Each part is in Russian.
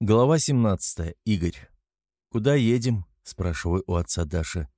Глава 17. Игорь. «Куда едем?» – спрашиваю у отца Даши.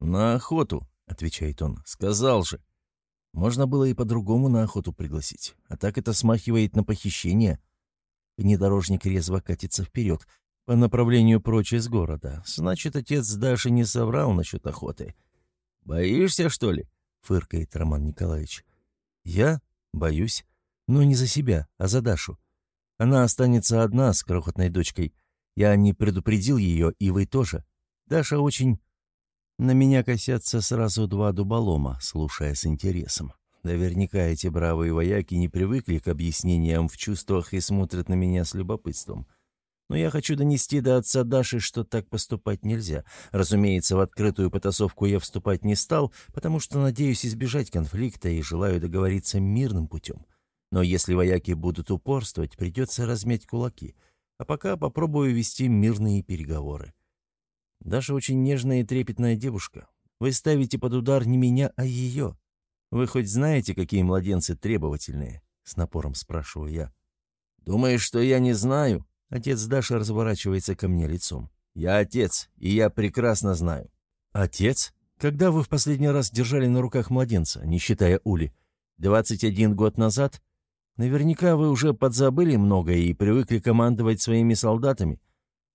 «На охоту», – отвечает он. «Сказал же». Можно было и по-другому на охоту пригласить, а так это смахивает на похищение. Внедорожник резво катится вперед, по направлению прочь из города. Значит, отец Даши не соврал насчет охоты. «Боишься, что ли?» — фыркает Роман Николаевич. «Я? Боюсь. Но не за себя, а за Дашу. Она останется одна с крохотной дочкой. Я не предупредил ее, и вы тоже. Даша очень... На меня косятся сразу два дуболома, слушая с интересом. Наверняка эти бравые вояки не привыкли к объяснениям в чувствах и смотрят на меня с любопытством. Но я хочу донести до отца Даши, что так поступать нельзя. Разумеется, в открытую потасовку я вступать не стал, потому что надеюсь избежать конфликта и желаю договориться мирным путем. Но если вояки будут упорствовать, придется размять кулаки. А пока попробую вести мирные переговоры. Даша очень нежная и трепетная девушка. Вы ставите под удар не меня, а ее. Вы хоть знаете, какие младенцы требовательные?» С напором спрашиваю я. «Думаешь, что я не знаю?» Отец Даши разворачивается ко мне лицом. «Я отец, и я прекрасно знаю». «Отец? Когда вы в последний раз держали на руках младенца, не считая Ули? Двадцать один год назад? Наверняка вы уже подзабыли многое и привыкли командовать своими солдатами.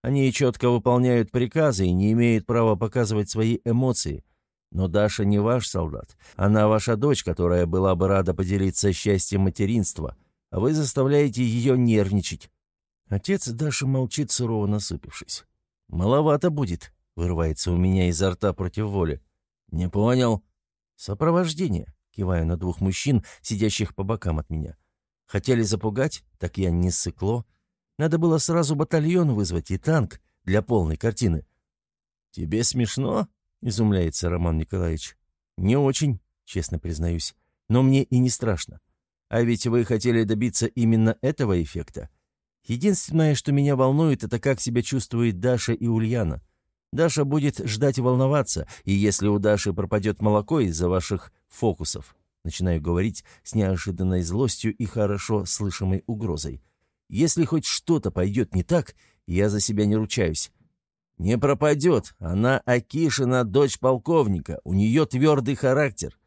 Они четко выполняют приказы и не имеют права показывать свои эмоции. Но Даша не ваш солдат. Она ваша дочь, которая была бы рада поделиться счастьем материнства, а вы заставляете ее нервничать. Отец Даши молчит, сурово насупившись. «Маловато будет», — вырывается у меня изо рта против воли. «Не понял». «Сопровождение», — киваю на двух мужчин, сидящих по бокам от меня. Хотели запугать, так я не сыкло. Надо было сразу батальон вызвать и танк для полной картины. «Тебе смешно?» — изумляется Роман Николаевич. «Не очень, честно признаюсь. Но мне и не страшно. А ведь вы хотели добиться именно этого эффекта. Единственное, что меня волнует, это как себя чувствует Даша и Ульяна. Даша будет ждать и волноваться, и если у Даши пропадет молоко из-за ваших фокусов, Начинаю говорить с неожиданной злостью и хорошо слышимой угрозой. Если хоть что-то пойдет не так, я за себя не ручаюсь. Не пропадет. Она Акишина, дочь полковника. У нее твердый характер.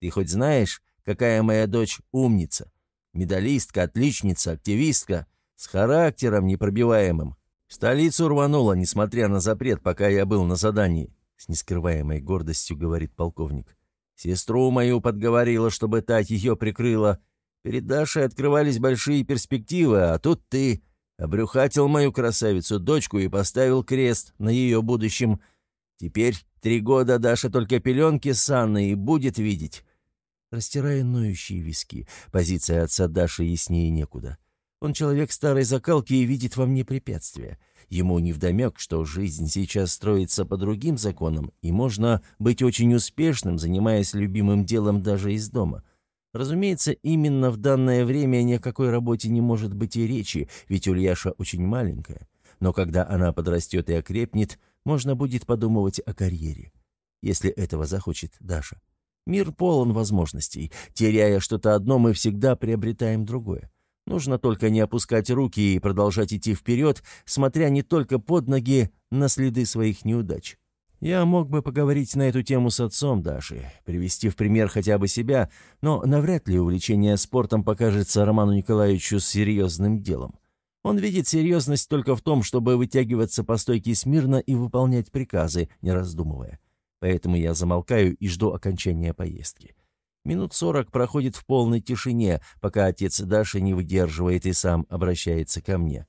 Ты хоть знаешь, какая моя дочь умница? Медалистка, отличница, активистка. С характером непробиваемым. Столицу рванула, несмотря на запрет, пока я был на задании. С нескрываемой гордостью говорит полковник. Сестру мою подговорила, чтобы та ее прикрыла. Перед Дашей открывались большие перспективы, а тут ты обрюхатил мою красавицу-дочку и поставил крест на ее будущем. Теперь три года Даша только пеленки с Анной и будет видеть. Растирая ноющие виски, позиция отца Даши яснее некуда. Он человек старой закалки и видит во мне препятствия. Ему невдомек, что жизнь сейчас строится по другим законам, и можно быть очень успешным, занимаясь любимым делом даже из дома. Разумеется, именно в данное время ни о какой работе не может быть и речи, ведь Ульяша очень маленькая. Но когда она подрастет и окрепнет, можно будет подумывать о карьере. Если этого захочет Даша. Мир полон возможностей. Теряя что-то одно, мы всегда приобретаем другое. Нужно только не опускать руки и продолжать идти вперед, смотря не только под ноги на следы своих неудач. Я мог бы поговорить на эту тему с отцом Даши, привести в пример хотя бы себя, но навряд ли увлечение спортом покажется Роману Николаевичу серьезным делом. Он видит серьезность только в том, чтобы вытягиваться по стойке смирно и выполнять приказы, не раздумывая. Поэтому я замолкаю и жду окончания поездки. Минут сорок проходит в полной тишине, пока отец Даши не выдерживает и сам обращается ко мне.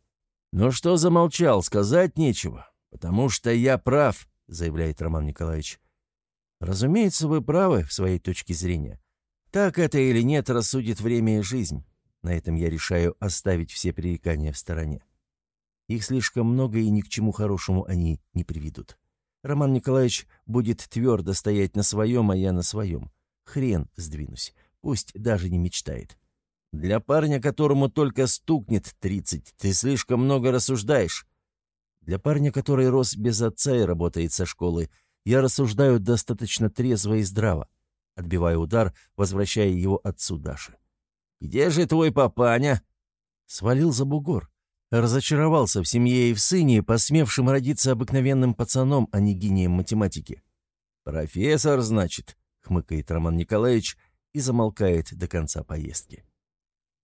«Ну что замолчал, сказать нечего, потому что я прав», — заявляет Роман Николаевич. «Разумеется, вы правы в своей точке зрения. Так это или нет, рассудит время и жизнь. На этом я решаю оставить все пререкания в стороне. Их слишком много, и ни к чему хорошему они не приведут. Роман Николаевич будет твердо стоять на своем, а я на своем. Хрен сдвинусь. Пусть даже не мечтает. Для парня, которому только стукнет тридцать, ты слишком много рассуждаешь. Для парня, который рос без отца и работает со школы, я рассуждаю достаточно трезво и здраво. Отбиваю удар, возвращая его отцу Даши. «Где же твой папаня?» Свалил за бугор. Разочаровался в семье и в сыне, посмевшим родиться обыкновенным пацаном, а не гением математики. «Профессор, значит», — хмыкает Роман Николаевич и замолкает до конца поездки.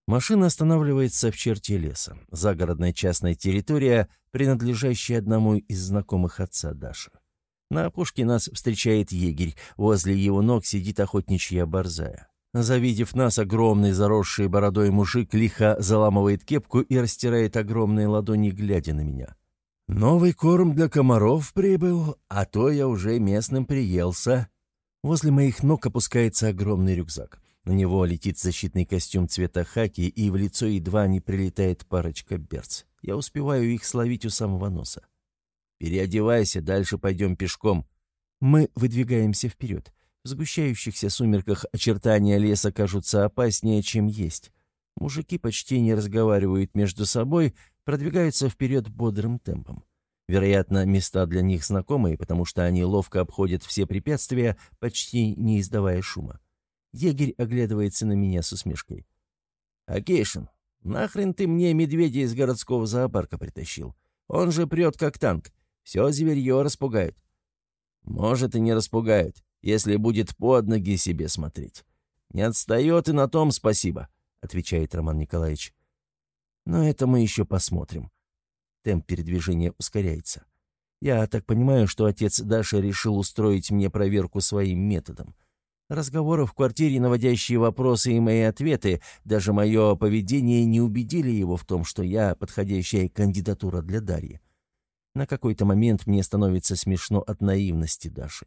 Машина останавливается в черте леса. Загородная частная территория, принадлежащая одному из знакомых отца Даши. На опушке нас встречает егерь. Возле его ног сидит охотничья борзая. Завидев нас, огромный заросший бородой мужик лихо заламывает кепку и растирает огромные ладони, глядя на меня. «Новый корм для комаров прибыл, а то я уже местным приелся». Возле моих ног опускается огромный рюкзак. На него летит защитный костюм цвета хаки, и в лицо едва не прилетает парочка берц. Я успеваю их словить у самого носа. «Переодевайся, дальше пойдем пешком». Мы выдвигаемся вперед. В сгущающихся сумерках очертания леса кажутся опаснее, чем есть. Мужики почти не разговаривают между собой, продвигаются вперед бодрым темпом. Вероятно, места для них знакомые, потому что они ловко обходят все препятствия, почти не издавая шума. Егерь оглядывается на меня с усмешкой. «Акейшин, нахрен ты мне медведя из городского зоопарка притащил? Он же прет как танк. Все зверье распугает». «Может, и не распугает, если будет под ноги себе смотреть. Не отстает и на том спасибо», — отвечает Роман Николаевич. «Но это мы еще посмотрим». Темп передвижения ускоряется. Я так понимаю, что отец Даши решил устроить мне проверку своим методом. Разговоры в квартире, наводящие вопросы и мои ответы, даже мое поведение не убедили его в том, что я подходящая кандидатура для Дарьи. На какой-то момент мне становится смешно от наивности Даши.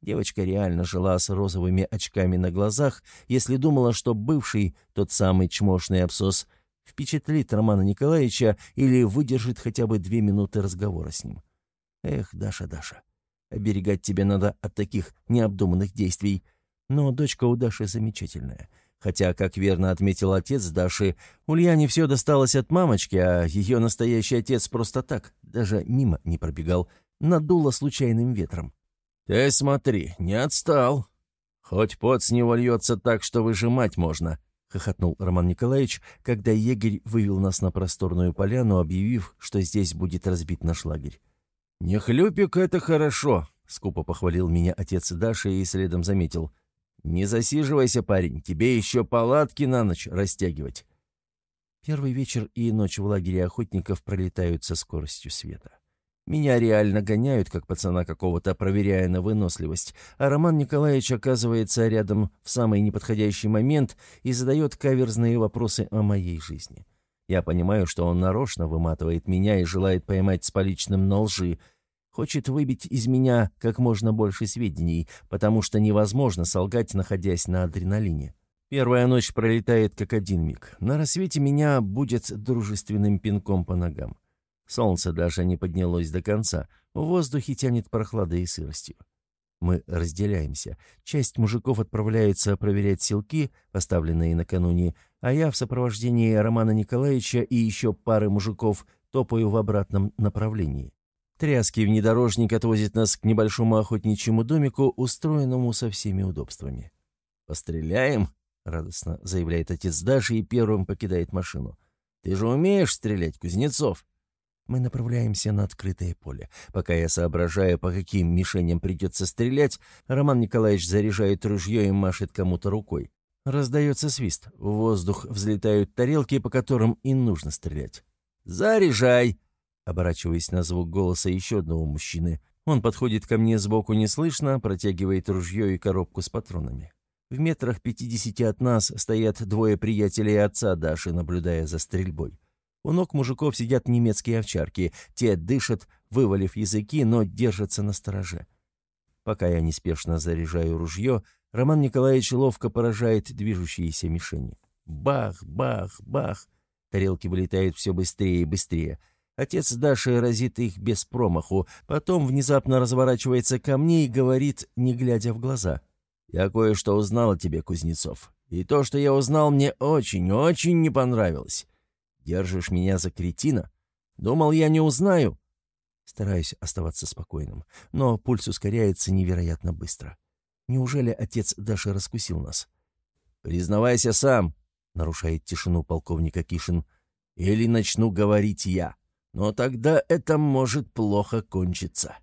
Девочка реально жила с розовыми очками на глазах, если думала, что бывший, тот самый чмошный абсос, впечатлит Романа Николаевича или выдержит хотя бы две минуты разговора с ним. Эх, Даша, Даша, оберегать тебе надо от таких необдуманных действий. Но дочка у Даши замечательная. Хотя, как верно отметил отец Даши, Ульяне все досталось от мамочки, а ее настоящий отец просто так, даже мимо не пробегал, надуло случайным ветром. «Ты смотри, не отстал. Хоть пот с него льется так, что выжимать можно», — хохотнул Роман Николаевич, когда егерь вывел нас на просторную поляну, объявив, что здесь будет разбит наш лагерь. «Не хлюпик — это хорошо», — скупо похвалил меня отец Даши и следом заметил. «Не засиживайся, парень, тебе еще палатки на ночь растягивать». Первый вечер и ночь в лагере охотников пролетают со скоростью света. Меня реально гоняют, как пацана какого-то, проверяя на выносливость, а Роман Николаевич оказывается рядом в самый неподходящий момент и задает каверзные вопросы о моей жизни. Я понимаю, что он нарочно выматывает меня и желает поймать с поличным на лжи, Хочет выбить из меня как можно больше сведений, потому что невозможно солгать, находясь на адреналине. Первая ночь пролетает как один миг. На рассвете меня будет дружественным пинком по ногам. Солнце даже не поднялось до конца. В воздухе тянет прохладой и сыростью. Мы разделяемся. Часть мужиков отправляется проверять селки, поставленные накануне, а я в сопровождении Романа Николаевича и еще пары мужиков топаю в обратном направлении. Тряский внедорожник отвозит нас к небольшому охотничьему домику, устроенному со всеми удобствами. «Постреляем?» — радостно заявляет отец Даши и первым покидает машину. «Ты же умеешь стрелять, Кузнецов?» Мы направляемся на открытое поле. Пока я соображаю, по каким мишеням придется стрелять, Роман Николаевич заряжает ружье и машет кому-то рукой. Раздается свист. В воздух взлетают тарелки, по которым и нужно стрелять. «Заряжай!» Оборачиваясь на звук голоса еще одного мужчины, он подходит ко мне сбоку неслышно, протягивает ружье и коробку с патронами. В метрах пятидесяти от нас стоят двое приятелей отца Даши, наблюдая за стрельбой. У ног мужиков сидят немецкие овчарки. Те дышат, вывалив языки, но держатся на стороже. Пока я неспешно заряжаю ружье, Роман Николаевич ловко поражает движущиеся мишени. Бах, бах, бах. Тарелки вылетают все быстрее и быстрее. Отец Даши разит их без промаху, потом внезапно разворачивается ко мне и говорит, не глядя в глаза. «Я кое-что узнал о тебе, Кузнецов. И то, что я узнал, мне очень-очень не понравилось. Держишь меня за кретина? Думал, я не узнаю?» Стараюсь оставаться спокойным, но пульс ускоряется невероятно быстро. Неужели отец Даши раскусил нас? «Признавайся сам», — нарушает тишину полковника Кишин. или начну говорить я. Но тогда это может плохо кончиться.